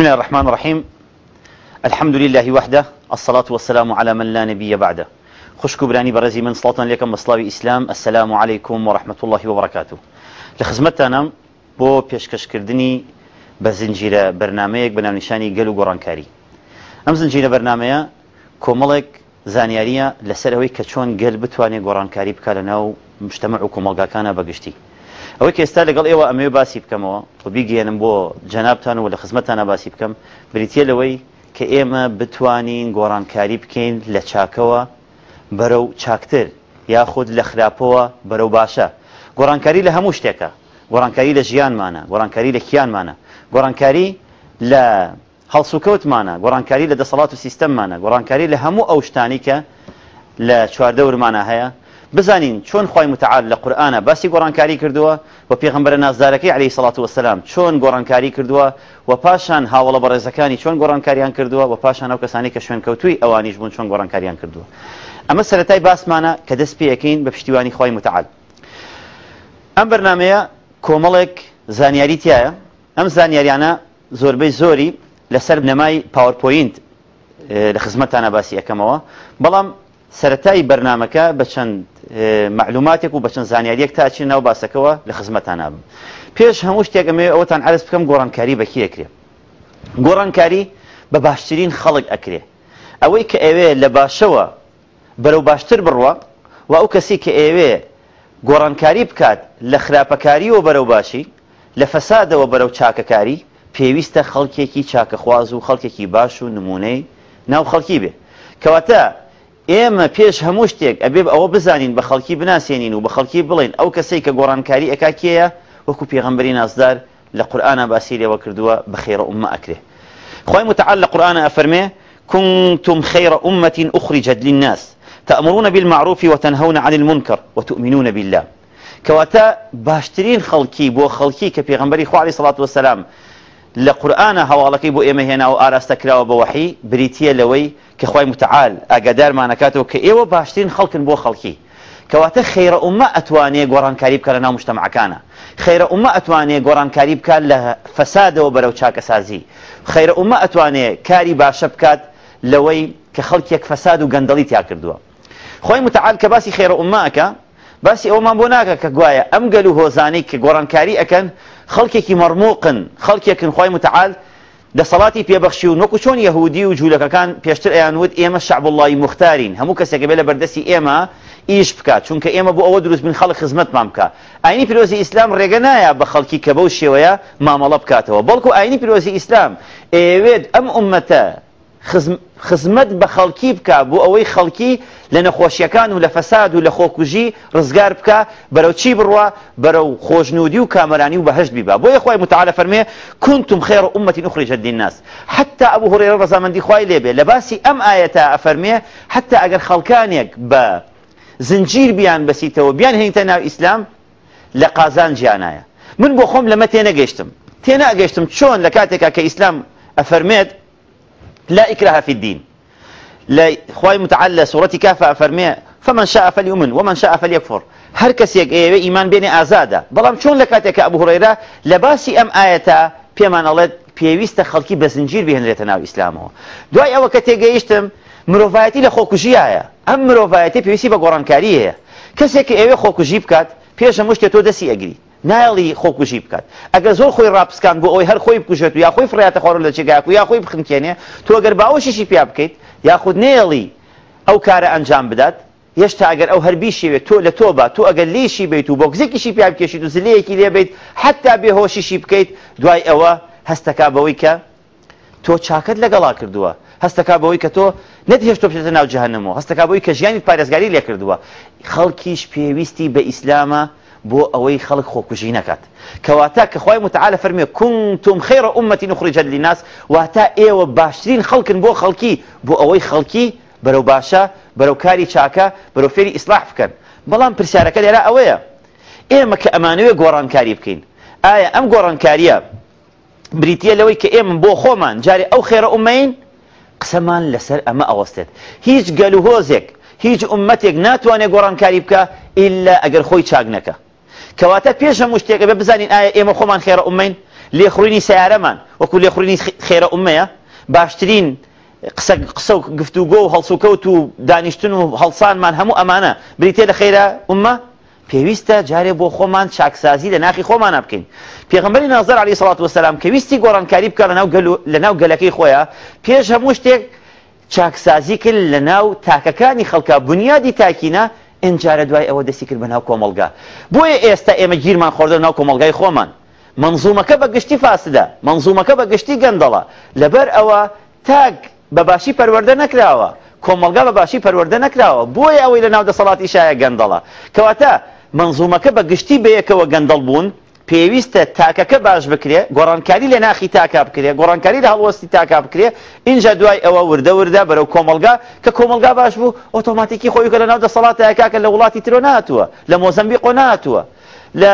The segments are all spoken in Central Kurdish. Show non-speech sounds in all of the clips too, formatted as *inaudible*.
بسم الله الرحمن الرحيم الحمد لله وحده الصلاة والسلام على من لا نبي بعده خشكو براني برزي من صلاتنا لكم بصلاوي إسلام السلام عليكم ورحمة الله وبركاته لخزمتنا بو بيشكش كردني بزنجيرة برناميك بنام نشاني قلو گەل و گۆڕانکاری ئەم زنجیرە بەرنمەیە کۆمەڵێک زانیاریە لەسەر ئەوەی کە چۆن گەل بتوانێت گۆڕانکاری بکە لە ناو ئەوەی کە ئێستا لەگەڵ ئێوە ئەمێ باسی بکەمەوە و بیگەێنم بۆ جەنابان و لە خزمەتانە باسی بکەم بریتە لەوەی کە ئێمە بتوانین گۆڕانکاری بکەین لە چاکەوە بەرەو چاکتر یاخود لە خراپەوە بەرەو باشە گۆڕانکاری لە هەموو شتێکە گۆڕانکاری لە ژیانمانە گۆڕانکاری لە کیانمانە گۆڕانکاری لە هەڵسوکەوتمانە گۆڕانکاری لە دەسەڵات و سیستەممانە گۆڕانکاری لە هەموو ئەو شتانی کە لە چواردەورمانە هەیە بزانین چۆن خی متعال لە قورآە باسی گۆڕانکاری کردووە و پێغمبەر نازدارەکەی علی سڵات وسلام چۆن گۆڕانکاری کردووە و پاشان هاوڵە بەڕێزەکانی چۆن گۆڕانکاریان کردووە و پاشان ئەو کەسانی کە شوێن کەوتوی ئەوانیش بوون چۆن گۆڕانکاریان کردووە ئەمە سەتای باسمانە کە دەست پێەکەین بە پشتیوانی خی متعال ئەم بەرنمەیە کۆمەڵێک زانیاری تایە ئەم زانیاریانە زۆربەی زۆری لەسەر نەمای پاوەپۆینت لە خزمەتانە باسی یەکەمەوە بەڵام سەتای بەرنمەکە بە چەند معلوماتێک و بە چەند زانیاریەک تاچین ناو باسەکەەوە لە خزمەتان نابم پێش هەموو شتێک ئەمێ ئەوتان عرز بکەم گۆڕانکاری بەکیەکرێ گۆڕانکاری بە باشترین خەڵک ئەکرێ ئەوەی کە ئێوێ لە باشەوە بەرەو باشتر بڕوە و ئەو کەسی کە ئێوێ گۆڕانکاری بکات لە خراپەکاریەوە بەرەو باشی لە فەسادەوە بەرەو چاکەکاری پێویستە خەڵکێکی چاکەخواز و خەڵکێکی باش و نمونەی ناو خەڵکی بێ کەواتە ئێمە پێش هەموو شتێک ئەبێ ئەوە بزانین بە خەڵکی بناسیێنین و بە خەڵکی بڵین ئەو کەسەی کە گۆڕانکاری ئەکا کێیە وەکو پێغمبەری نازدار لقرآن قورآە باسیریەوە کردووە بە خێرە ئومە ئەکرێ خی متعال قرآن قورآە ئەفەرمێ كنتم خير أمة أخرجت للناس تأمرون بالمعروف وتنهون عن المنكر وتؤمنون بالله كواتا باشترين خلقي بو خلقي كبيغمبري خو عليه الصلاة والسلام لە قورآانە هەواڵەکەی بۆ ئێمە هێنا و ئاراستە کراوە بە وەحی بریتە لەوەی کە خی متعاال ئاگادارمانەکاتەوە کە ئێوە باشترین خەڵکن بۆ خەڵکی کەواتە خێرە ئومە ئەتوانێت گۆڕانکاری بکە لە ناو مشتتەمعکانە خێرە ئومە ئەتوانێت گۆڕانکاری بکات لە فەسادەوە بەرەو چاکە سازی خێرە ئومە ئەتوانێت کاری باشە بکات لەوەی کە خەڵکیەک فەساد و گەندەڵی تیا کردووە خۆی متعاال کە باسی خێرە ئومەکە باسی ئەومان بۆ ناکە کە گوایە ئەم گەل و هۆزانەی کە گۆڕانکاری ئەەکەن خەڵکێکی مەرموقن خەڵکێکن خی متعال دەسەڵاتی پێبخشی و نۆکو چۆن یەهودی و جوولەکەکان پێشتر ئەیانوت ئێمە شعب اللهی مختارین هەموو کەسێکە بێ لە بەردەسی ئێمە ئیش بکات چونکە ئێمە بۆ ئەوە دروست بن خەڵک خزمەتمان بکە ئاینی پیرۆزی ئیسلام ڕێگە نایە بە خەڵکی کە بەو شێوەیە مامەڵە بکاتەوە بەڵکو ئاینی پیرۆزی ئیسلام ئێوێت ئەم عومەتە خزمەت بە خەڵکی بکە بۆ ئەوەی خەڵکی لە نەخۆشیەکان و لە فەساد و لە خۆکوژی ڕزگار بکە بەرەو چی بڕوە بەرەو خۆشنودی و کامەرانی و بەهشت بیبا بۆ یخوای متعاە فەرمێ كنتم خێر عمەتی نخریجە دیناس حتا ئەو هورێرە ڕزامەندی خوای لێبێ لە باسی ئەم ئاەتە ئەفەرمێ حتا ئەگەر خەڵکانێک بە زنجیر بیان بەسیتەوە بیان هێنتە ناو ئیسلام لە قازان ژیانایە من بۆ خۆم لەمە تێنەگەیشتم تێناگەیشتم چۆن لە کاتێکا کە ئیسلام ئەفەرمێت لا إكراه في الدين لا خواهی متعلى لە كافة کافە فمن شاء فليؤمن ومن شاء فليكفر هر كس يك ايه ايمان بين ازاده بلام بەڵام چۆن لە ابو هريره لە ام ايتا ئاەتە پێمان ئەڵێت پێویستە خەڵکی بە زنجیر بهێنرێتە ناو ئیسلامەوە دوای ئەوە کە تێگەیشتم مرۆڤایەتی لە ام ئەم مرۆڤایەتی پێویستی بە گۆڕانکاری كس يك ايه خۆکوژی كات پێشە مشتێ تۆ دسي ئەگری نایڵی خۆکوژی بکات ئەگە زۆر خۆی ڕاپسکان بۆ ئەوی هەر خۆی بکوژێت و یا خۆی فریاتە خۆڕ لە جێگاک و یا خۆی بخنکێنێ تۆ گەر باوەشیشی پیا بکەیت یاخود نێڵی ئەو کارە ئەنجام بدات هێشتا ئەگەر ئەو هەربی شێوێت تۆ لە تۆبە تۆ ئەگەر لیشی بیت و بۆکزێکیشی پیا بکێشیت و زلەیەکی لێبیت حتا بێهۆشیشی بکەیت دوای ئەوە هەستەکا بەوەی کە تۆ چاکت لەگەڵا کردووە هەستەکا بەوەی کە تۆ نەت هێشتۆ بێتە ناو جەهنمەوە هەستەکا بۆی کە ژیانی پارێزگاری لێ کردووە خەڵکیش پێویستی بە ئیسلامە بۆ ئەوەی خەڵک خۆکوژی نەکات کەواتە کە خی متعاالە فەرمێ کوتم خێرە عومەتی نخریجە لیناس واتە ئێوە باشترین خەڵکن بۆ خەڵکی بۆ ئەوەی خەڵکی بەرەو باشە بەرەو کاری چاکە بەرەو فێری ئیسلاح بکەن بەڵام پرسیارەکە لێرە ئەوەیە ئێمە کە ئەمانوێ گۆڕانکاری بکەین ئایا ئەم گۆڕانکاریە بریتە لەوەی کە ئێمە بۆ خۆمان جارێ ئەو خێرە عومین قسەمان لەسەر ئەمە ئەوەستێت هیچ گەلوهۆزێک هیچ عومەتێک ناتوانێت گۆڕانکاری بکە ئللا ئەگەر خۆی چاک نەکە کەواتە پێش هەموو شتێکە بێ بزانین ئایا ئێمە خۆمان خێرە ئومین لێخڕینی سیارەمان وەکو لێخڕینی خێرە ئومەیە باشترین قسە قسە و گفتوگۆ و هەڵسوکەوت و دانیشتن و هەڵسانمان هەموو ئەمانە بریتێ لە خێرە ئومە پێویستە جارێ بۆ خۆمان چاکسازی لە ناخی خۆمانە بکەین پێغمبەری ناظر علی سڵات وسلام کە ویستی گۆڕانکاری بکە لە ناو گەلەکەی خۆیە پێش هەموو شتێک چاکسازی کرد لە ناو تاکەکانی خەڵکە بنیادی تاکینە ئینجارە دوای ئەوە دەستی کرد بەناو کۆمەلگا بۆیە ئێستا ئێمە گیرمان خۆردە ناو کۆمەلگای خۆمان منزومەکە بە گشتی فاسدە منزومەکە بە گشتی گەندەڵە لەبەر ئەوە تاک بە باشی پەروەەردە نەکراوە کۆمەلگا بە باشی پەروەەردە نەکراوە بۆیە ئەوەی لە ناو دەسەڵاتی شایە گەندەڵە کەواتە منزومەکە بە گشتی بەیەکەوە گەندەڵ بوون پێویستە تاکەکە باش بکرێ گۆڕانکاری لە ناخی تاکا بکرێ گۆڕانکاری لە هەڵوەستی تاکا بکرێ اینجا دوای ئەوە وردە وردە بەرەو کۆمەلگا کە کۆمەلگا باش بوو ئۆتۆماتیکی خۆی کە لە ناو دەسەڵاتەکەکە لە وڵاتی ترۆ ناتوە لە مۆزمبیقۆ ناتووە. لە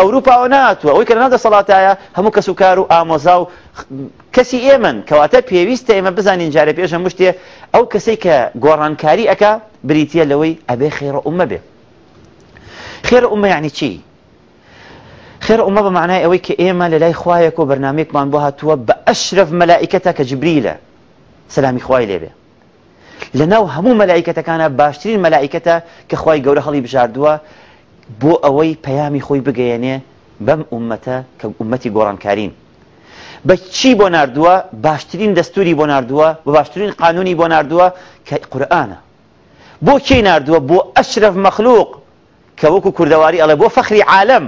ئەوروپاوە ناتوە ئەوی کە نادە سەڵاتایە هەموو کەس و کار و ئامۆزا و کەسی ئێمن کەواتە پێویستە ئێمە بزانین جارە پێشە مشتێ ئەو کەسێک کە گۆڕانکاری ئەکا بریتە لەوەی ئەبێ خێرە ئومە بێ خێرە ئومە یعنی چی خێر ئومە بە معنای ئەوەی کە ئێمە لە لای خوایەک و بەرنمێکمان بۆ هاتووە بە ئەشرف مەلائیکەتە کە جبریلە سەلامی خوای لێبێ لەناو هەموو مەلایکەتەکانە باشترین مەلایکەتە کە خی گەورە هەڵی بژاردووە بۆ ئەوەی پەیامی خۆی بگەیەنێ بەم ئومەتە کە ئومەتی گۆڕانکارین بە چی بۆ نردووە باشترین دەستوری بۆ نردووە بە باشترین قانونی بۆ نردووە کە قورآانە بۆ کێ نردووە بۆ ئەشرف مەخلوق کە وەکو کوردەواری ئەڵێ بۆ فەخری عالم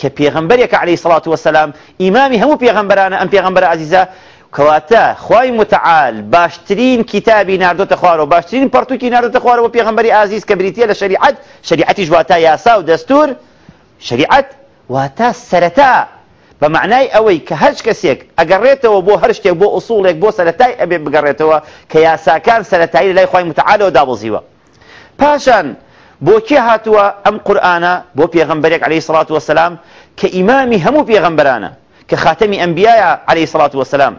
کە پێغمبەرێکە عليه سڵات وسلام ئیمامی همو پێغمبەرانە أم پێغمبەر عزيزة كواتا خی متعال باشترین کتابی ناردو تخوارو باشترین پرتوکی ناردو تخوارو پێغمبەری عزیز کە بریتە لە شریعت شریعتی ژواتە یاسا و دەستور شریعت واتە سەرەتا بە معنای ئەوەی کە بو کەسێک بو بۆ هەر شتێک بۆ ئوسوڵێک بۆ سەتای ئەبێ بگەڕێتەوە کە یاساکان سەتایی لای خی متعالەوە دابزیوە پاشان بۆ کێ هاتووە ئەم قورآانە بۆ پێغمبەرێک عليه سلاات وسلام کە ئیمامی هەموو پێغمبەرانە کە خاتەمی ئەمبیایە عليه سلاات وسلام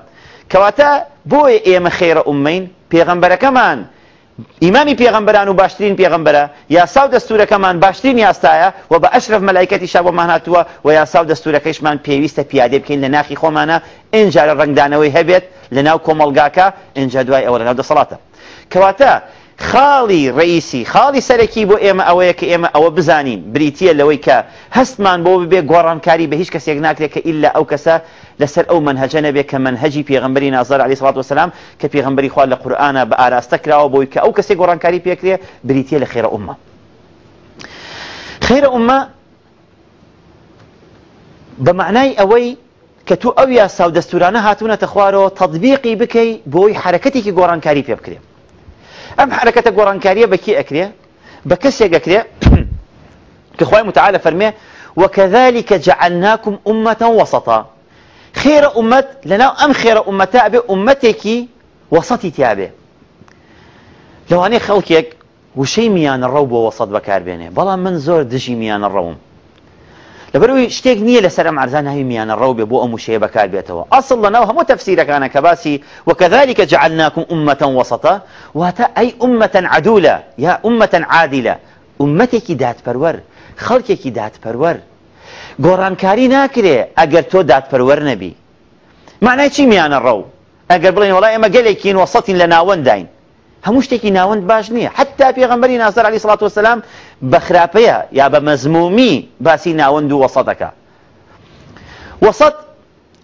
کەواتە بۆیە ئێمە خێرە ئومین پێغمبەرەکەمان ئیمامی پێغمبەران و باشترین پێغمبەرە یاساو دەستورەکەمان باشترین یاستایە و بە ئەشرف مەلایکەتی شابۆ ماهاتووە و یاساو دەستورەکەیشمان پێویستە پیادێ بکەین لە ناخی خۆمانە ئینجارە ڕنگدانەوەی هەبێت لە ناو کۆمەلگاکە ئینجا دوای ئەوەرەناو دەسەڵاتە کەواتە خاڵی ڕئیسی خاڵی سەرەکی بۆ ئێمە ئەوەیە کە ئێمە ئەوە بزانین بریتە لەوەی کە هەستمان بۆ ببێ گۆڕانکاری بە هیچ کەسێک ناکرێت کە ئللا ئەو کەسە لەسەر ئەو منهجە نەبێت کە منهجی پێغمبەری نازار علی سڵات وسلام کە پێغمبەری خوا لە قورآانە بە ئاراستە کراوە بۆی کە ئەو کەسێک گۆڕانکاری پێکرێ بریتە لە خێرە عمە خێرە عمە بە معنای ئەوەی کە تو ئەو یاسا و دەستورانە هاتوونەتە خوارەوە تطببیقی بکەی بۆی حرکەتێکی گۆڕانکاری پێ بکرێت ام حركه قران كاريه بكي اكريا بكسي اكريا *clears throat* كخوي متعالى فرمي وكذلك جعلناكم امه وسطا خير امه لنا ام خير امه تابع امتك وسطي تابع لو اني خلقك وشي ميان الروب وسط بكار بيني بلا منزور دشي ميان الروم لبروي شتيك نيه لسلام عرزان هي ميان الروبه بو ام شيبه كالبيته اصل لنا وهو تفسيرك انا كباسي وكذلك جعلناكم امه وسطا وات اي امه عدوله يا امه عادله امتك دات برور خلقك دات برور گوران كاري ناكري اگر تو دات برور نبي معنى چي ميان الرو اگر بلين والله ما گليكين وسطين لنا وندين هموشتكي ناوند باشني حتى في غنبري اثر عليه الصلاه والسلام بە خراپەیە یا بە مەزمومی باسی ناوەند و وەسەدەکە وەسەد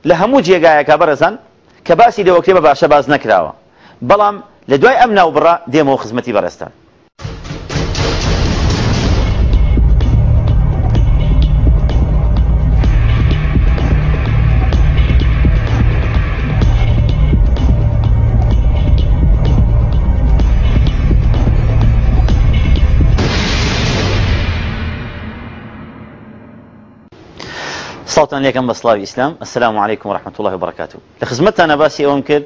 لە هەموو جێگایەکە بەرەزان کە باسی لەوەکرێ بە باشە باز نەکراوە بەڵام لە دوای ئەم ناوبڕ دێمەوە خزمەتی بەرزستان سڵتان لێکم بە سلاوی ئیسلام السلام عليكم ورحمة الله وبركاته لخزمتنا باسي باسی كد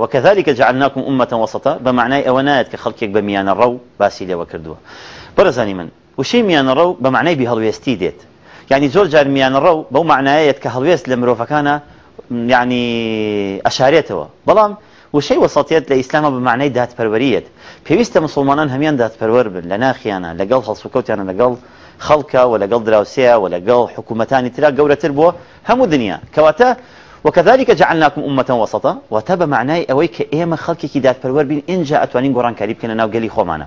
وكذلك جعلناكم أمة وسطة بمعنى أوانات كخلقك بميان الرو باسي لي وكردوا برزاني من وشي ميان الرو بمعنى بهلويستي ديت يعني زور جار ميان الرو بو معنى معنايات كهلويست لمروفكانا يعني أشاريته بلام وشي وسطيات لإسلام بمعنى دات بروريت بيويست مسلمان هميان دات برور لنا خيانا لقل خلص وكوتيانا لقل خلقه ولا قل دراوسيا ولا قل حكومتان ترى قورة تربو هم الدنيا كواتا وكذلك جعلناكم أمة وسطا وتب معناي أويك إيما خلقي كيدات بالور بين إن جاء أتوانين قرآن كاريب كنا ناو قلي خومانا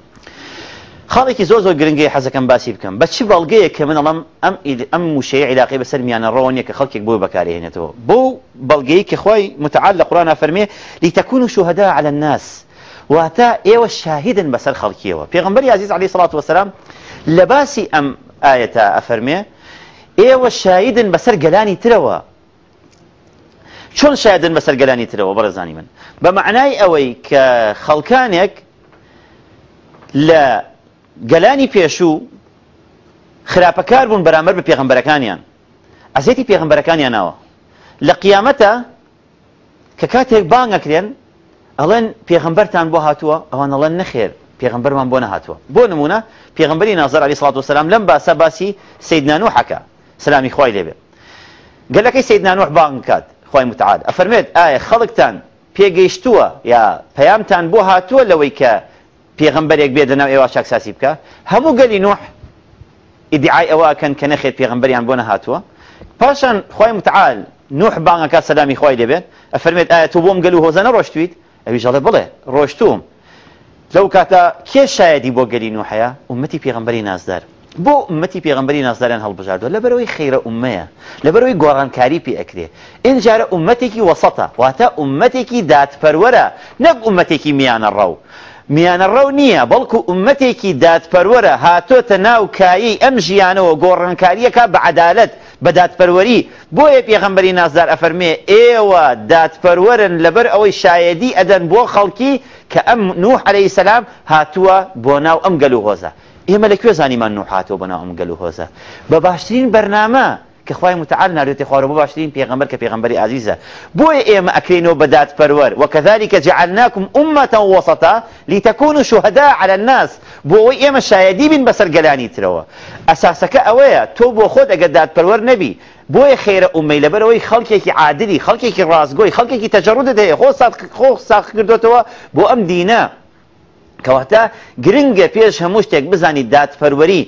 خاڵێکی زۆ زۆر گرنگی حەزەکەم باسي بكم بس چی بەڵگەیە کە من ام ام ام موشەیە عیلاقی بەسەر میانە ڕۆنیە کە بو بكاري هنا تو بو کە خۆی متعال لە قورآە فەرمێ لیتەکون و على الناس واتا ايوا شاهدن بس خەڵکیەوە پێغمبەر عزيز عليه الصلاه والسلام لە باسی ئەم ئاەتە ئەفەرمێ ئێوە شایدن بەسەر گەلانی ترەوە چۆن شایدن بەسەر گەلانی ترەوە بەرەزانی من بە معنای ئەوەی کە خەڵکانێک لە گەلانی پێشوو خراپەکار بوون بەرامبەر بە پێغمبەرەکانیان ئەزێتی پێغمبەرەکانیانەوە لە قیامەتە کە کاتێک بانگەکرێن ئەڵێن پێغمبەرتان بۆ هاتووە ئەوان ئەڵەن نەخێر پێغمبەرمان بۆ نەهاتوە بۆ نمونە پێغمبەری نازار علی سڵات وسلام لەم باسە باسی سیدنان و حەکە سلامی خی لێبێ گەلەکەی سیدنان و بانکات خی متعاد ئەفەرمێت ئایا خەڵکتان پێگەیشتووە یا پەیامتان بۆ هاتووە لەوەی کە پێغمبەرێک بێ دەناو ئێوە شاکساسی بکە همو گەلی نوح ئیدعای ئەوەکەن کە پیغمبري ان بونه نەهاتووە پاشان خی متعال نوح بانگەکە سلامي خی ليبه ئەفەرمێت اي تو بۆم هو و روشتويت ابي ئەویژەڵێ بله روشتوم لەو کاتە کێ شایدی بۆ گەرین و حەیە ومەتی پێغمبەری نازدار بۆ ئومەتی پێغمبەری نازداران هەڵبژاردووە لەبەرەوەی خەیرە ئومەیە لەبەرەوەی گۆڕانکاری پێ ئەکرێ ئینجارە ئومەتێکی وەسەتە واتە ئومەتێکی دادپەروەرە نەک ئومەتێکی میانە ڕەو میانە ڕەو نییە بەڵکو ئومەتێکی دادپەروەرە هاتۆتە ناوکایی ئەم ژیانەوە گۆڕانکاریەکە بە عدالت بە دادپەروەری بۆیە پێغمبەری نازدار ئەفەرمێ ئێوە دادپەروەرن لەبەر ئەوەی شایەدی ئەدەن بۆ خەڵکی كأم نوح عليه السلام هاتوا بۆ وأم قالوا گەل و إيه ملك يزاني من نوح هاتوا بۆ وأم قالوا گەل و برنامج بە متعال نارێتی خوارە بۆ بيغمبر پێغمبەر عزيزة بو عزیزە بۆیە ئێمە ئەکرینەوە بەدات جعلناكم أمة وسطا لتكونوا شهداء على الناس بۆەوەی ئێمە شایدی بین بەسەر گەلانی ترەوە ئەساسەکە ئەوەیە تۆ خود خۆت ئەگە دادپەروەەر نبي بۆیە خێرە ئومەی لەبەرەوەی خەڵکێکی عادری خەڵکێکی ڕازگۆی خەڵکێکی تەجەڕودە دەیە خۆ خۆ ساخکردوێتەوە بۆ ئەم دینە کەواتە گرنگە پێش هەموو شتێک بزانی دادپەروەری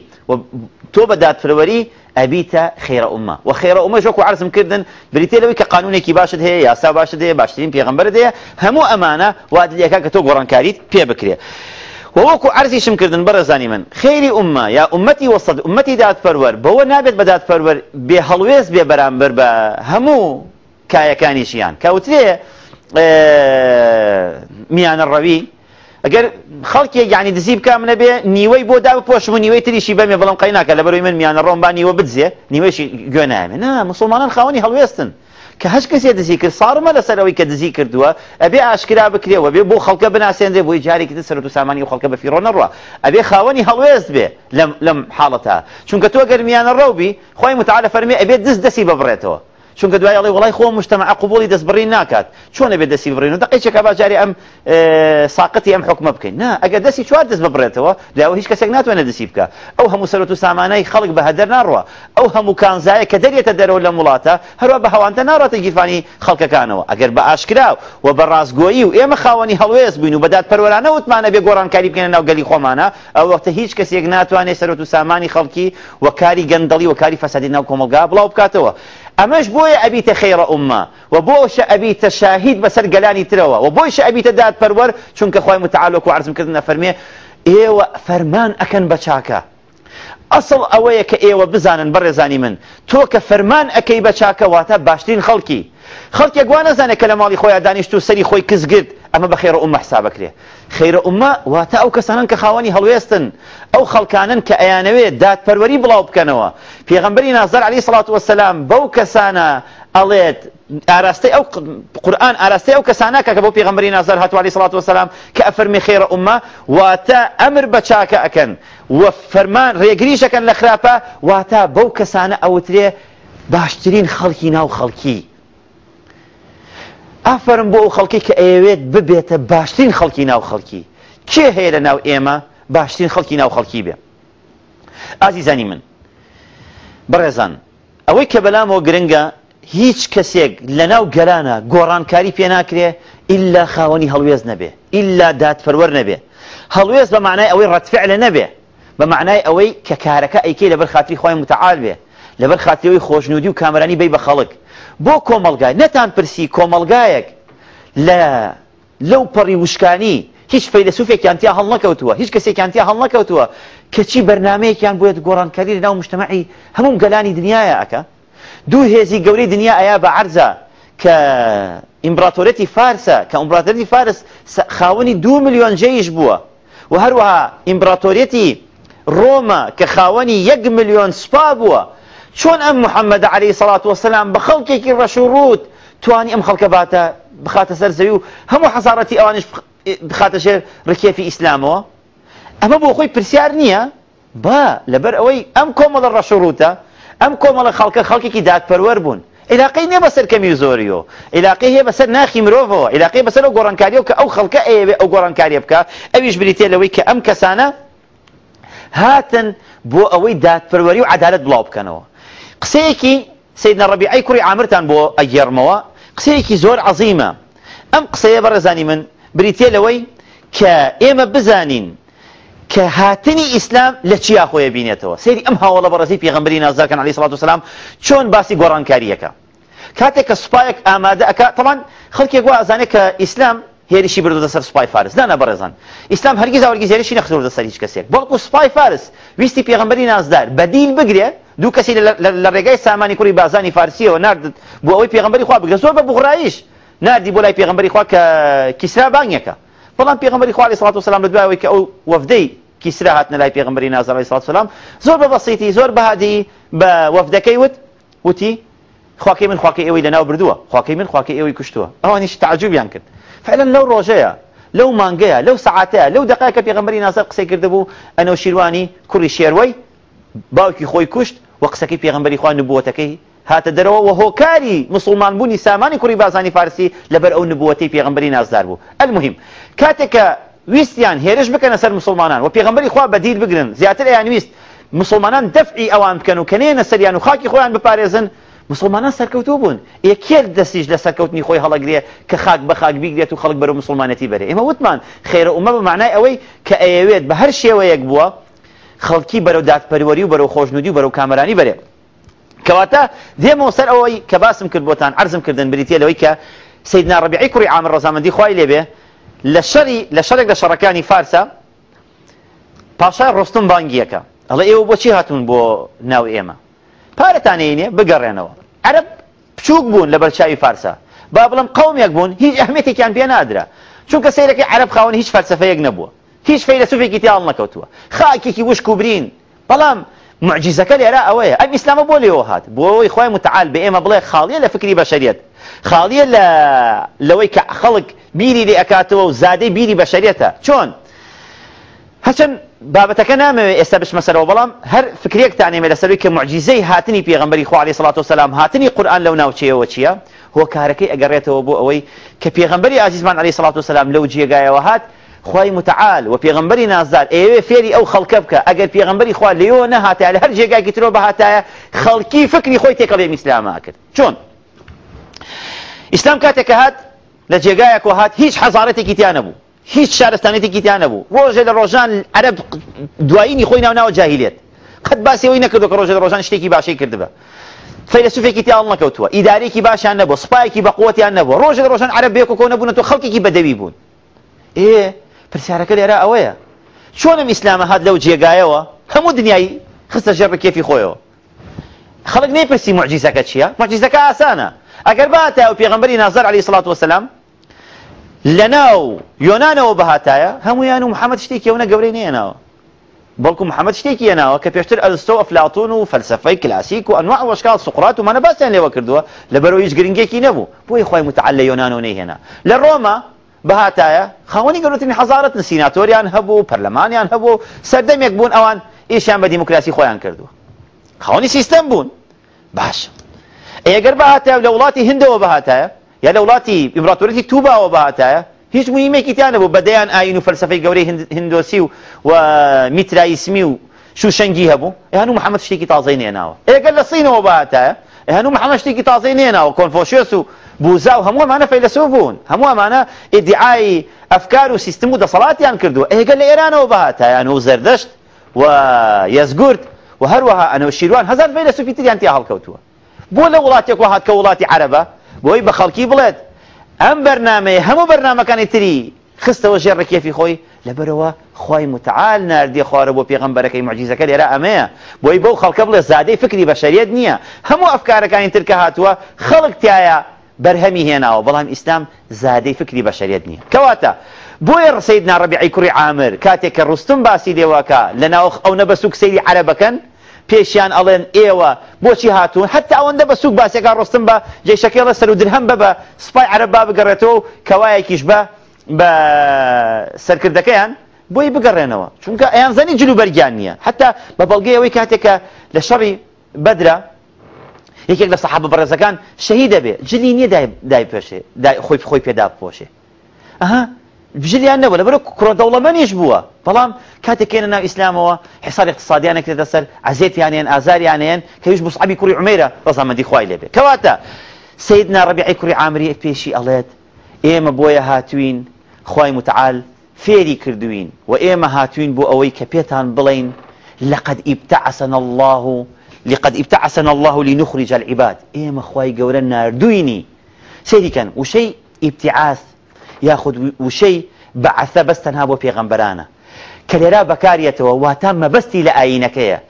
تۆ بە دادپەروەری ئەبیتە خێرە ئومە و خێرە ئومە ژۆک و عرزم کردن بریتێ لەوەی کە قانونێکی باشت هەیە یاسا باشت هەیە باشترین پێغمبەر دەیە هەموو ئەمانە وادلەکە کە تۆ گۆڕانکاریت پێ بکرێت وەوەکو ئەرزیشم کردن بەرەزانی من خێری ئومە یا ئومەتی وەسەد ئومەتی دادپەروەر بەوە نابێت بە دادپەروەر بێ هەڵوێز بێ بەرامبەر بە هەموو کایەکانیشیان کەوترێ میانە ڕەوی ئەگەر خەڵکی یعنی دزی بکە منە بێ نیوەی بۆ دا بپۆشم و نیوەی تریشی بەمێ بەڵام قیناکە لە بەروی من میانە ڕۆمبانیوە بدزێ نیوەشی گوێنامێ نا مسلمانان خاوەنی هەڵوێستن کە هەش کەسێ دزی کرد ساڕمە لەسەرەوەی کە دزی کردووە ئەبێ ئاشکرا بکرێەوە بێ بۆ خەڵکە بناسێنێ بۆی جارێکی سەر و سامانی و خەڵکە بە فیڕۆ نەڕە ئەبێ خاوەنی هەڵوێز بێ لەم حاڵەتە چونکە تۆ گەرمیانە ڕەوبی خۆی متعاە فەرمی ئەبێ دز دەسی ببڕێتەوە چونکە دوای ئەڵی وڵای خۆ مشتتەمە عقوبڵی دەستبڕی ناکات چۆنە بێت دەستی بڕین و دقیچێکە باجاری ئەم ساقتی ئەم حکومە بکەین نه ئەگە دەستی چوار دەست ببرێتەوە داوە هیچ کەسێک ناتوانێت دەسی بکە ئەو هەموو سەرەت و سامانەی خەڵک بە هەدەر ناڕوە ئەو هەموو کانزایە کە دەرێتە دەرەوە لە وڵاتە هەروە بە هەوانتە ناڕاتە گیرفانی خەڵکەکانەوە ئەگەر بە ئاشکرا و بە ڕازگۆیی و ئێمە خاوەنی هەڵوێز بووین و بەدات پەرۆرانە وتمانە بێ گۆڕانکاری بکەن ناو گەلی خۆمانە ئەو وەختە هیچ کەسێک ناتوانێت سەرەت و سامانی خەڵکی وە کاری گەندەڵی و کاری فەسەدی ناو کۆمەلگا بڵاو بکاتەوە ئەمەش بۆیە ئەبیتە خێرە ئومە و بۆشە ئەبیتە شاهید بەسەر گەلانی ترەوە و بۆیشە ئەبیتە دادپەروەر چونکە خۆی متعاالک و عزمکردن نەفەرمێ ئێوە فەرمان ئەکەن بە چاکە. ئەسڵ ئەوەیە کە ئێوە بزانن بەڕێزانی من تۆ کە فەرمان ئەەکەی بە چاکەواتە باشترین خەڵکی خەڵکێک گوانەزانێت کە لە ماڵی خۆیان دانیشت و سەری خۆی کەسگرت ئەمە بە خێرە ئومە حسا بکرێ خێرە ئومە واتە ئەو کەسانن کە خاوەنی هەڵوێستن ئەو خەڵکانن کە ئەیانەوێت دادپەروەری بڵاو بکەنەوە پێغەمبەری نازار علی سڵات وسلام بەو کەسانە ئەڵێت ئاراستەی ئەو قورآن ئاراستەی ئەو کەسانەکە کە بۆ پێغەمبەری نازار هاتووە علی سڵات وسلام کە ئەفەرمی خێرە ئومە واتە ئەمر بە چاکە ئەکەن و فەرمان ڕێگریشەکەن لە خراپە واتە بەو کەسانە ئەوترێ باشترین خەڵکی ناو خەڵکی ئافرم بۆ ئەو خەڵکی کە ئەوێت ببێتە باشترین خەڵکی ناو خەڵکی کێ هەیە لە ناو ئێمە باشترین خەڵکی ناو خەڵکی بێ ئازیزانی من بەڕێزان ئەوەی کە بەلامەوە گرنگە هیچ کەسێک لە ناو گەرانە گۆڕانکاری پێ ناکرێ ئللا خاوەنی هەڵوێز نەبێ ئللا دادپەروەەر نەبێ هەڵوێز بە معنای ئەوەی ڕەتفع لە نەبێ بە معنای ئەوەی کە کارەکە ئەیکەی لەبەر خاتری خۆی متعاال بێ لەبەر خاتریەوەی خۆشنودی و کامرانی بی بە خەڵک بۆ کۆمەلگای نەتان پرسی کۆمەلگایەک لە لەو پەڕی وشکانی هیچ فەیلسوفێکیان تیا هەڵ نەکەوتووە هیچ کەسێکیان تیا هەڵ نەکەوتووە کەچی بەرنمەیەکیان بۆیت گۆڕانکاری لەناو مشتمەعی هەموم گەلانی دنیاە ئەکە دوو هێزی گەورەی دنیا ئایا بە عرزە کە ئیمبراتۆرەتی فارسە کە ئەمبراتەتی فارس خاوەنی دو میلیۆن جێیش بووە و هەروەها ئیمبراتۆرەتی ڕۆمە کە خاوەنی یەک میلیۆن سوپا بووە شون ام محمد عليه الصلاه والسلام بخلقي كرشروت تواني ام خلقه باتا بخات سرزيو هم حصارتي اوانش بخات شر ركي في اسلامه اما بو خوي برسيار نيه با لبر اوي ام كومل الرشروت ام كومل خلقه خلقي كي دات پرور بون علاقي نه بسر كمي زوريو علاقي هي بسر ناخي مروفو علاقي بسر گورنكاريو كه او خلقه اي او گورنكاريبكا ابيش بريتي لوي كه ام كسانه هاتن بو اوي دات پروري و عدالت بلاوب كنوه قسەیەکی سیدنا ڕبیعی کوڕی عامرتان بۆ ئەگەرمەوە قسەیەکی زۆر عەظیمە ئەم قسەیە بەڕێزانی من بریتێ لەوەی کە ئێمە بزانین کە هاتنی ئیسلام لە چیا خۆیە بینێتەوە سری ئەم هاوڵە بەڕزی پێغمبری نازاکەن علی سڵات وسلام چۆن باسی گۆڕانکاریەکە کاتێک کە سوپایەک ئامادە ئەکا تەوان خەڵکێک وا ئازانێت کە ئیسلام هێریشی بردوودە سەر سوپای فارس دانا بەڕێزان ئیسلام هەرگیز ئەوەرگیز هێریشی نەخزوردە سەر هیچ کەسێک بەڵکو سوپای فارس ویستی پێغمبەری نازدار بەدیل بگرێ دو کسی لرگای سامانی کوی بازانی فارسیەوە نردت بۆ ئەوەی پیغمبری خواب بگذار سوار با بغڕایش نردی بۆ لای پێغمبەری خوا بانی که بانگەکە پیغمبری خواب علی صلوات و سلام که او وفدی ئەو هات نلای پیغمبری نازل علی صلوات و سلام زور با زۆر زور به هدی با بە وەفدەکەی و تی خواکی من خواکی اوی لەناو بردو خواکی من خواکی اوی کشتو آنیش تعجب یان کرد فعلا لو لەو لو لەو لو لەو لو لەو پیغمبری نازل ناسەر قسەی بو آنو شیروانی کوی شێروەی باوکی خوی کشت وە قسەکەی پێغمبەری خوا نبووەتەکەی هاتە دەرەوە وە هۆکاری مسلمان بوونی سامانی کوڕی بازانی فارسی لەبەر ئەو نبووەتی پێغمبەری نازدار بوو المهم کاتێکە ویستیان هێرش بکەنە سەر مسلمانان و پێغمبەری خوا بەدیر بگرن زیاتر ئەیان ویست مسلمانان دەفعی ئەوان بکەن و کەنێنە سەریان و خاکی خۆیان بپارێزن مسلمانان سەرکەوتو بوون یەکێک دەستیش لە سەرکەوتنی خۆی هەڵەگرێ کە خاک بە خاک بیگرێت و خەڵک بەرە مسلمانەتی بەرێ ئێمە وتمان خێرە ئومە بە معنای ئەوەی کە ئەیەوێت بە هەر شێوەیەک بووە خەڵکی بەرەو دادپەروەری و بەرەو خۆشنودی و بەرەو کامرانی بەرێ کەواتە دێمەوە سەر ئەوەی کە باسم کرد بۆتان عرزم کردن بریتە لەوەی کە سیدنا ڕبیعی کوڕی عامر ڕەزامەندی خوای لێبێ لە شەری لە شەرێک لە شەڕەکانی فارسە پاشای ڕۆستم بانگیەکە ئەڵێ ئێوە بۆچی هاتون بۆ ناو ئێمە پارەتانەینێ بگەڕێنەوە عرب بچووک بوون لە بەرچاوی فارسە با بڵم قومێک بوون هیچ ئەحمێتێکیان پێ نادرا چونکە سیرەکە عرب خاون هیچ فەلسفەیەک نەبووە هیچ فیلسوفی کی تیال نکوتوه خاکی كي وش كبرين بلام معجزه کلی را وياه ام اسلام بولی او هات بوی خوای متعال به ایم ابله خالیه ل فکری بشریت خالیه ل لویک خلق بيري ل اکاتو و زاده بیری بشریتا چون هشن بابت استبش مسألة و بلام هر فکریک تعنی مل سری که معجزه هاتنی پیغمبری خوای صلی الله و سلام قرآن لو ناوچیا و چیا هو کارکی اجرت او بوی کپیغمبری عزیز من علی صلی الله لو جي و وهاد خوای متعال و پیغمبری نازدار ئێوێ فێری ئەو خەڵکە بکە ئەگەر پیغمبری خوا لەیەوە نەهاتە لە هەر جێگایکی ترۆ بەهاتایە خەڵکی فکری خۆی تێکەڵێ ئیسلامە کرد چۆن ئیسلام کاتێک کە هات لە جێگایەک و هات هیچ حەزارەتێکی تیان نەبوو هیچ شارستانێتێکی تیان نەبوو ڕۆژێ لە ڕۆژان عەرب دوایینی خۆی ناوناوە جاهیلێت قەت باسیەوەی نەکردو کە ڕۆژێ لە ڕۆژان شتێکی باشەی کردبە فەیلسوفێکی تیاڵ نەکەوتووە ئیدارێکی باشیان نەبوو سپایەکی بەقوتیان نەبوو ڕۆژێ لە ڕۆژان عەرب بێک و کۆ نەبوون تۆ خەڵکێکی بەدەوی بوون ئێ پرسیارەکە لێرە ئەوەیە چۆنم ئیسلامە هات لەو جێگایەوە هەموو دنیای خستە ژێ بە کێفی خۆیەوە خەڵک نەیپرسی معجزه چییە معجیزەکە ئاسانە ئەگەر باتە و پێغمبەری نازار علی سڵات وسلام لە ناو یۆنانەوە بەهاتایە محمد و محەممەد شتێکی ئەوە گەورەی نێناوە بەڵکو محەممەد شتێکی ێناوە کە پێشتر ئەلستۆ ئەفلاتون و فەلسفەی کلاسیک و ئەنواع وەشکال سقرات و مانە باسییان لێوە کردووە لەبەرەوە هیچ گرنگێکی نەبوو بۆی خۆی متعال لە یۆنانەوە نەهێنا لە بەهاتایە خاوەنی گەورەترین حەزارەتن هبو هەبوو هبو سردم سەردەمێک بون ئەوان ئیشیان بە دیموکراسی خۆیان کردووە خاوەنی سیستەم بوون باش ئەگەر بەهاتایە لە وڵاتی هندەوە بەهاتایە یا لە وڵاتی ئیمراتۆرەتی تووباوە بەهاتایە هیچ مهمێکی تیانە بوو بەدەیان ئاین و فەلسفەی گەورەی هندۆسی و و میترایسمی و شوشەنگی هەبوو هەنوو محەممەد شتێکی تازەی نێناوە ئێگەر لە سینەوە بەهاتایە هەنوو محەممە شتێکی تازەی ناو. کنفوشیوس و بوزا و هەموو ئەمانە فەیلسوف بوون هەموو ئەمانە ئیدعای ئەفکار و سیستم و دەسەڵاتیان کردووە ئێگە إيه لە ئێرانەوە بەهاتایان و وزردشت و وهروها و وشيروان ئەنە شیروان هەزار فەیلسوفی تریان تیا هەڵکەوتووە بۆ لە وڵاتێک وهات کە وڵاتی عەرەبە بۆی برنامج خەڵکی بڵێت ئەم بەرنمەیە هەموو بەرنمەکانی تری خستەوە ژێڕە کێفی متعال نردی خوارب بۆ معجزه مجیزەکە لێرە ئەمەیە بوي بو خلق قبل زادەی فکری بە شەرێت همو هەموو ئەفکارەکانی ترکە هاتووە خلق تایە بەرهەمی هێناوە بەڵام ئیسلام زادەی فکری بەشەرێت نییە کەواتە بۆیە ڕسەید ناڕبیعی کوڕی عامر کاتێک کە ڕستم باسی دێواکە لە ناوخ ئەو نە بە سوک سەیری عەرەبەکەن پێشیان ئەڵێن ئێوە بۆچی هاتوون هەتا ئەوەندە بە سوک باسێکا ڕستم بە جێشەکە لە سەر و درهەم بە بە سپای عەرەبا بگەڕێتەوە کەوایەکیش بە بە سەرکردەکەیان بۆی بگەڕێنەوە چونکە ئەیان زەنی جلوبەرگیان نییە حتا بە بەڵگەی ئەوەی کاتێکە لە شەڕی بەدرە یەکێک لە سەحاب بەڕێزەکان شەهی دەبێ جلی نییە دای پێشێ خۆی خۆی پێدا بپۆشێ ئەها بژلیان نەبوو لە بەرە کڕۆدەوڵەمەنیش بووە بەڵام کاتێکێنە ناو ئیسلامەوە حسار اقتصادیانە کرێتە سەر عزیێتیانیان ئازاریانەیەن کە هیچ بوسعبی کوری عمێرە ڕزامەدی خی لێبێ کەواتە سیدنا ڕبیعی کوری عامری پێشی ئەڵێت ئێمە بۆیە هاتوین خی متعال فێری کردوین و ئێمە هاتوین بۆ ئەوەی کە پێتان بڵین لەقد ئیبتە عسەن الله و لقد ابتعثنا الله لنخرج العباد ايما خواي قولنا اردويني سيدي كان وشي ابتعاث ياخذ وشي بعث بس تنها في پیغمبرانا كليرا بكاريته واتم بستي لآينكيه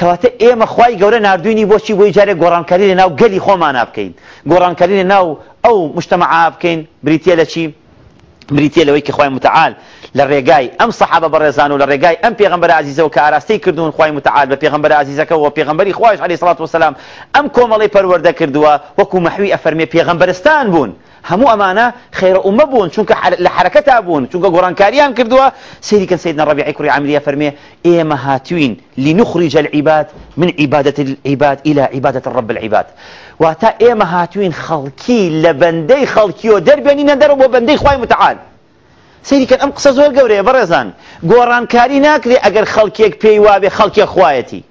کەواتە ئێمە خی گەورە نردوینی بۆچی بۆی جارێک گۆڕانکاری لە ناو گەلی خۆمان بکەین گۆڕانکاری لە ناو ئەو مشتتەمە بکەین بریتە لە چی بریتە لەوەی کە متعال لە أم صحابة برزانو بەڕێزان و لە ڕێگای ئەم پێغمبەر عزیزەوە کە ئاراستی کردوون خی متعال بە پێغمبەر عزیزەکەەوە پێغمبەری خۆش علی سڵات وسلام ئەم کۆمەڵی پەروەەردە کردووە وەکو مەحوی ئەفەرمێ پێغمبەرستان بوون هەموو ئەمانە خێرە ئومە بوون چونکە لە قران بوون چونکە گۆڕانکاریان کردووە سریکە سیدنا ڕبیعی کوری عملیە فەرمێ ئێمە لنخرج العباد من عبادة العباد إلى عبادة الرب العباد واتا ئێمە هاتوین خلقي لبندي بەندەی خەڵکیەوە دەربێنینە دەرەوە بۆ بەندەی خوای متعال سەیریکە ئەم قسە زۆر گەورەیە بەڕێزان گۆڕانکاری ناکرێ ئەگەر خەڵکێک پێی وابێ خەڵکێ خوایەتی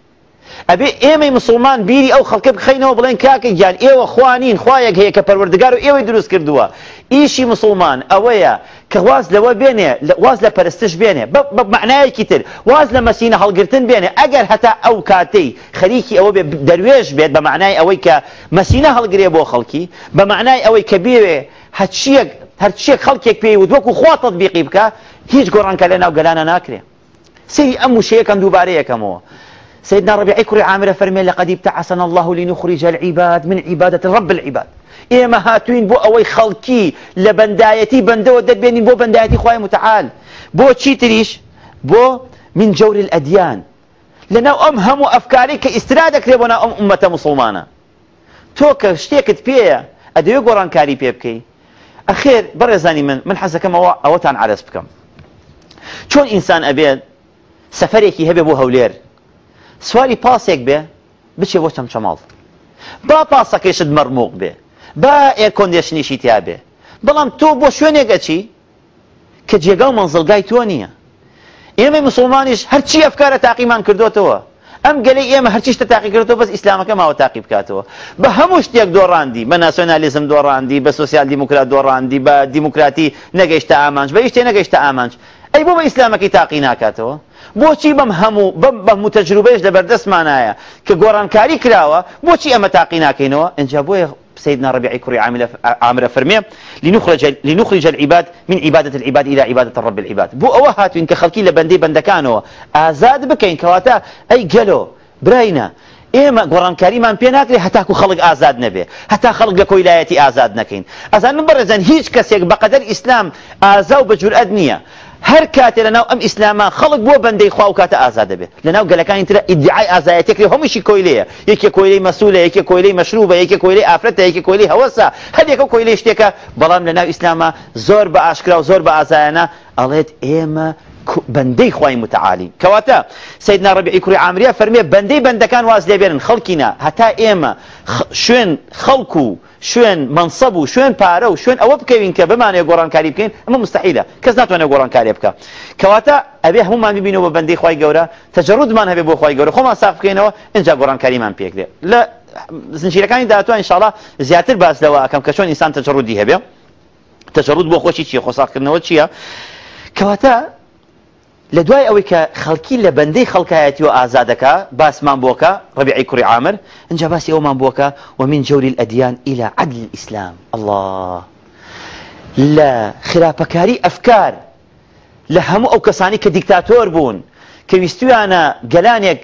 ئەبێ ئێمەی مسلمان بیری ئەو خەڵکە بخینەوە بڵێن کاکە گیان ئێوە خوانین خوایەک هەیە کە پەروەردگار و ئێوەی دروست کردووە ئیشی مسلمان ئەوەیە كواز لو بيني واز لا برستيج بيني بمعنى كتير واز لما سينا هەڵگرتن بيني اجر هەتا او كاتي خليكي او بێ دەروێش بمعنى بە معنای ئەوەی کە مەسینە هەڵگرێ بۆ خەڵکی بە معنای ئەوەی کە بێوێ هەچیەک هەرچیەک خەڵکێک پێی و وەکو خوا تەطبیقی بکە هیچ گۆڕانکە لە ناو گەلانە سيدنا ربيع كري عامر فرمي لقد ابتعثنا الله لنخرج العباد من عبادة رب العباد ئێمە هاتوین بو اوي خلقي لبندايتي بندو بەندەوە دەبێنین بو بەندایەتی خی متعال بو چی تریش بو من جور الأديان لنا ئەم هەموو ئەفکاری کە ئیسرا امه بۆ ناو شتيكت بيا مسلمانە تۆ کە شتێکت پێیە ئەدەوێ گۆڕانکاری من من حەزەکەمەوە ئەوەتان عرس بکەم چۆن ئینسان ئەبێت سەفەرێکی هەبێ بو هەولێر سواری پاسێک بێ بچێ وشم چەمچەماڵ با پاسەکەیشت مەرموق بێ با ئێرکۆندیشنیشی تیاابێ بەڵام تۆ بۆ شوێنێک ئەچی کە جێگا و منزلگای تۆ نییە ئێمە مسلمانیش هەرچی ئەفکارە تاقیمان کردوتەوە ئەم گەلی ئێمە هەرچیشتە تاقیکردەوە بەس ئیسلامەکە ماوە تاقی بکاتەوە بە هەموو شتێک دۆڕاندی بە ناسۆنالیزم دۆڕاندی بە سوسیال دیموکرات دۆڕاندی بە دیموکراتی نەگەیشتە ئامانج بە هیچ شتێ نەگەیشتە ئامانج ئەی بۆ بە ئیسلامەکەی تاقی ناکاتەوە بۆچی بەم هەموو بە متەجروبێش لە بەردەستمانایە کە گۆڕانکاری کراوە بۆچی ئەمە تاقی ناکەینەوە ئەجا بۆیە سيدنا ربيع كري عامل فرمي لنخرج, لنخرج العباد من عبادة العباد إلى عبادة الرب العباد بو أوهات إنك خلقي لبندي بندكانو آزاد بكين كواتا أي جلو براينا إيه قران كريم أن بينك هەتاکو خەڵک ئازاد نەبێ هەتا خەڵک لە کۆیلایەتی ئازاد نەکەین ئازان بەڕێزان هیچ کەسێک بەقەدەر كسيك بقدر إسلام بە جورئەت نية هەر کاتێ لەناو ئەم ئیسلامە خەڵک بۆ بەندەی خوا و کاتە ئازا دەبێت لەناو گەلەکانی ترە ئیدعای ئازایەتێکی هەمووشی کۆیلەیە یەکێ کۆیلەی مەسوولە یەکێ کۆیلەی مەشروبە یەکێ کۆیلەی ئافرەتە یەکێ کۆیلەی هەوەسە هەرێکە کۆیلەی شتێکە بەڵام لەناو ئیسلامە زۆر بە ئاشکرا و زۆر بە ئازایەنە ئەڵێت ئێمە بەندەی خی متعالی کەواتە سید ناڕبی ئیکوری ئامریە فەرمیێ بەندەی بەندەکان واز لێبێنن خەڵکینە هەتا ئێمە شوێن خەڵکو و شوێن منسەب و شوێن پارە و شوێن ئەوە بکەوین کە بمانێ گۆڕانکاری بکەین ئەمە مستحیلە کەس ناتوانێت گۆڕانکاری بکە کەواتە ئەبێ هەمومان ببینەوە بە بەندەی خی گەورە تەجرودمان هەبێ بۆ خی گەورە خۆمان ساف بکەینەوە اینجا گۆڕانکاریمان پێک دێ لە زنجیرەکانی داهاتوان انشاءالله زیاتر باس لەوە ئەکەم کە چۆن ئینسان تەجرودی هەبێ تەجرود بۆ خۆشی چیە خۆساقکردنەوە چییە کەواتە لدواي اوي خلقي لبندي خەڵکی لە باس خەڵکایەتی و ئازادەکە كري عامر انجا باس يوم مانبوكا ومن جور الأديان إلى عدل الإسلام الله لا خراپەکاری افكار لهم هەموو ئەو کەسانی کە دیکتاتۆر بوون کە ویستویانە گەلانێک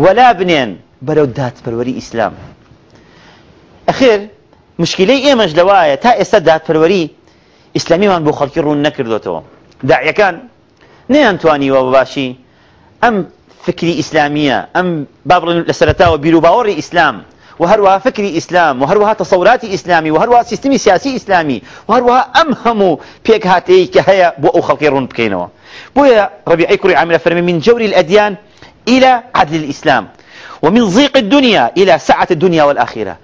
وەلا بنێن بەرەو دادپەروەری ئیسلام ئەخر مشکلەی ئێمەش إيه لەوایە تا ئێستا دادپەروەری ئیسلامیمان بۆ خەڵکی ڕوون داعي كان و باشی ام فکری اسلامیه ام بابر لسرتا و بیرو باور اسلام و هر وها فکری إسلام و هر وها تصورات اسلامی و هر وها سیستم إسلامي وهروها سيستمي سياسي إسلامي وهروها پیک هاتی که هیا بو خلقيرون بکینوا بويا ربیعی کری عامل فرمی من جور الادیان إلى عدل الإسلام ومن ضيق الدنيا إلى سعة الدنيا والآخرة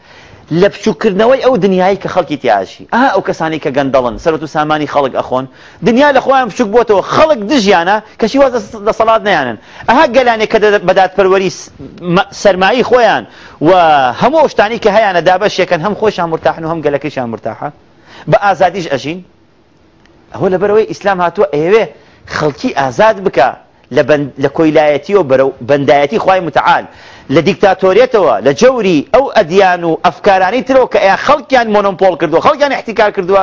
لە بچووکردنەوەی ئەو دنیای کە خەڵکی تیاشی ئا ئەو کەسانی کە گەندەڵن سەرەت و سامانی خەڵک ئەخۆن دنیا لە خۆیان بچوک بۆتەوە خەڵک دژیانە کەشی وە دەسەڵات نەیانن ئەها گەلانێک کە بەدادپەروەری سەرمایی خۆیان و هەموو شتانی کە هەیەە دابەشێکن هەم خۆشان مرتاحن و هەم گەلەکەشیان مرتاحە بە ئازادیش ئەژین ئەوە لەبەرەوەی ئیسلام هاتووە ئێوێ خەڵکی ئازاد بکە لە کۆیلایەتی و بەندایەتی خی متعاال لە دیکتاتۆریەتەوە لە جەوری ئەو ئەدیان و ئەفکارانی ترەوە کە ئەیان خەڵکیان مۆنمپۆل کردووە خەڵکیان احتیکار کردووە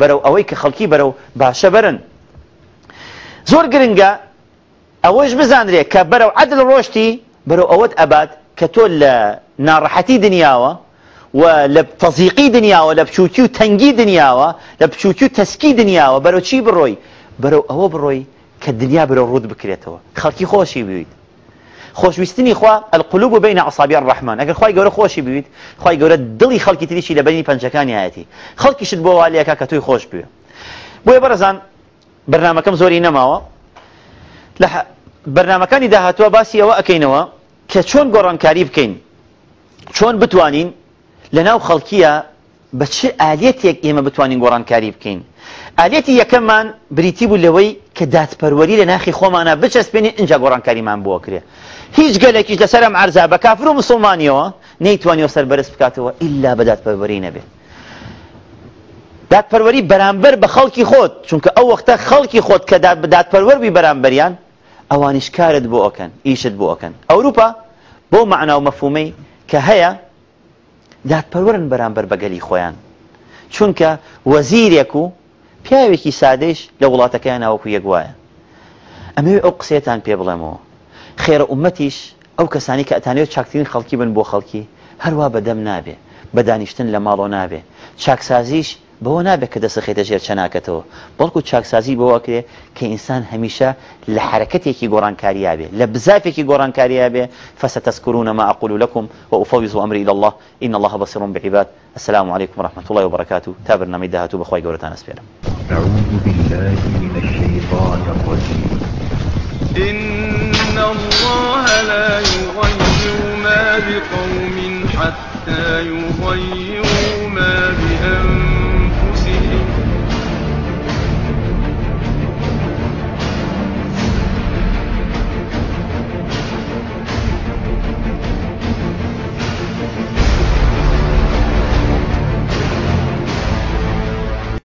بەرەو ئەوەی کە خەڵکی بەرەو باشە بەرن زۆر گرنگە ئەوەش بزانرێ کە بەرەو عدل ڕۆشتی بەرەو ئەوەت ئەبات کە تۆ لە ناڕەحەتی دنیاوە و لە تەزیقی دنیاوە لە بچووکی و تەنگی دنیاوە لە بچووکی و تەسکی دنیاوە بەرەو چی بڕۆی بەرەو ئەوە بڕۆی کە دنیا برە ڕوود بکرێتەوە خەڵکی خۆشی بویت خۆشویستنی خوا القلوب بین عصابیان ڕحمان ئەگەر خی گەورە خۆشی بویت خی گەورە دڵی خەڵکی تریشی لە بەنی پەنجەکانی هاەتی خەڵکیشت بۆ والیەکە کە توی خۆش بوێ بۆیە بەرەزان بەرنمەکەم زۆری نەماوە لە بەرنمەکانی داهاتوە باسی ئەوە ئەەکەینەوە کە چۆن گۆڕانکاری بکەین چۆن بتوانین لەناو خەڵکیە بە چه ئالێتێک ئێمە بتوانین گۆڕانکاری بکەین ئالێتی یەکەممان بریتی بوو لەوەی کە دادپەروەری لە ناخی خۆمانە بچەسپێنی اینجا گۆڕانکاریمان بۆ کرێ هیچ گەلێکیش لەسەرم عرزا بە کافر و مسلمانیەوە نەیتوانیەوە سەربەرز بکاتەوە ئللا بە دادپەروەری نەبێ دادپەروەری بەرامبەر بە خەڵکی خۆت چونکە ئەو وەختە خەڵکی خۆت کە دادپەروەربی بەرامبەریان ئەوانیش کارت بۆ ئەکەن ئیشت بۆ ئەکەن ئەوروپا بۆ معنا و مەفومەی کە هەیە دادپەروەرن بەرامبەر بەگەلی خۆیان چونکە وەزیرێک و پیاوێکی سادەش لە وڵاتەکەیان ناوەکو یەکوایە ئەمەوێ ئەو قسێتان پێ بڵێمەوە خێرە عومەتیش ئەو کەسانی کە ئەتانێت چاکترین خەڵکی بن بۆ خەڵکی هەروە بەدەم نابێ بەدانیشتن لە ماڵۆ نابێ چاکسازیش چناکتو نابێت چاک سازی بو وکری بەڵکو انسان همیشه ل ئینسان هەمیشە گوران کاریابه ل لە بزافێکی گوران کاریابه فستذکرون ما اقول لكم وافوض امر الى الله ان الله بصير بعباد السلام عليكم ورحمة الله وبركاته تابرنا نمي دهاتو بخواي قولتان اسفيرم أعوذ بالله من الشيطان الرجيم إن الله لا يغير ما بقوم حتى يغيروا ما بأنفسهم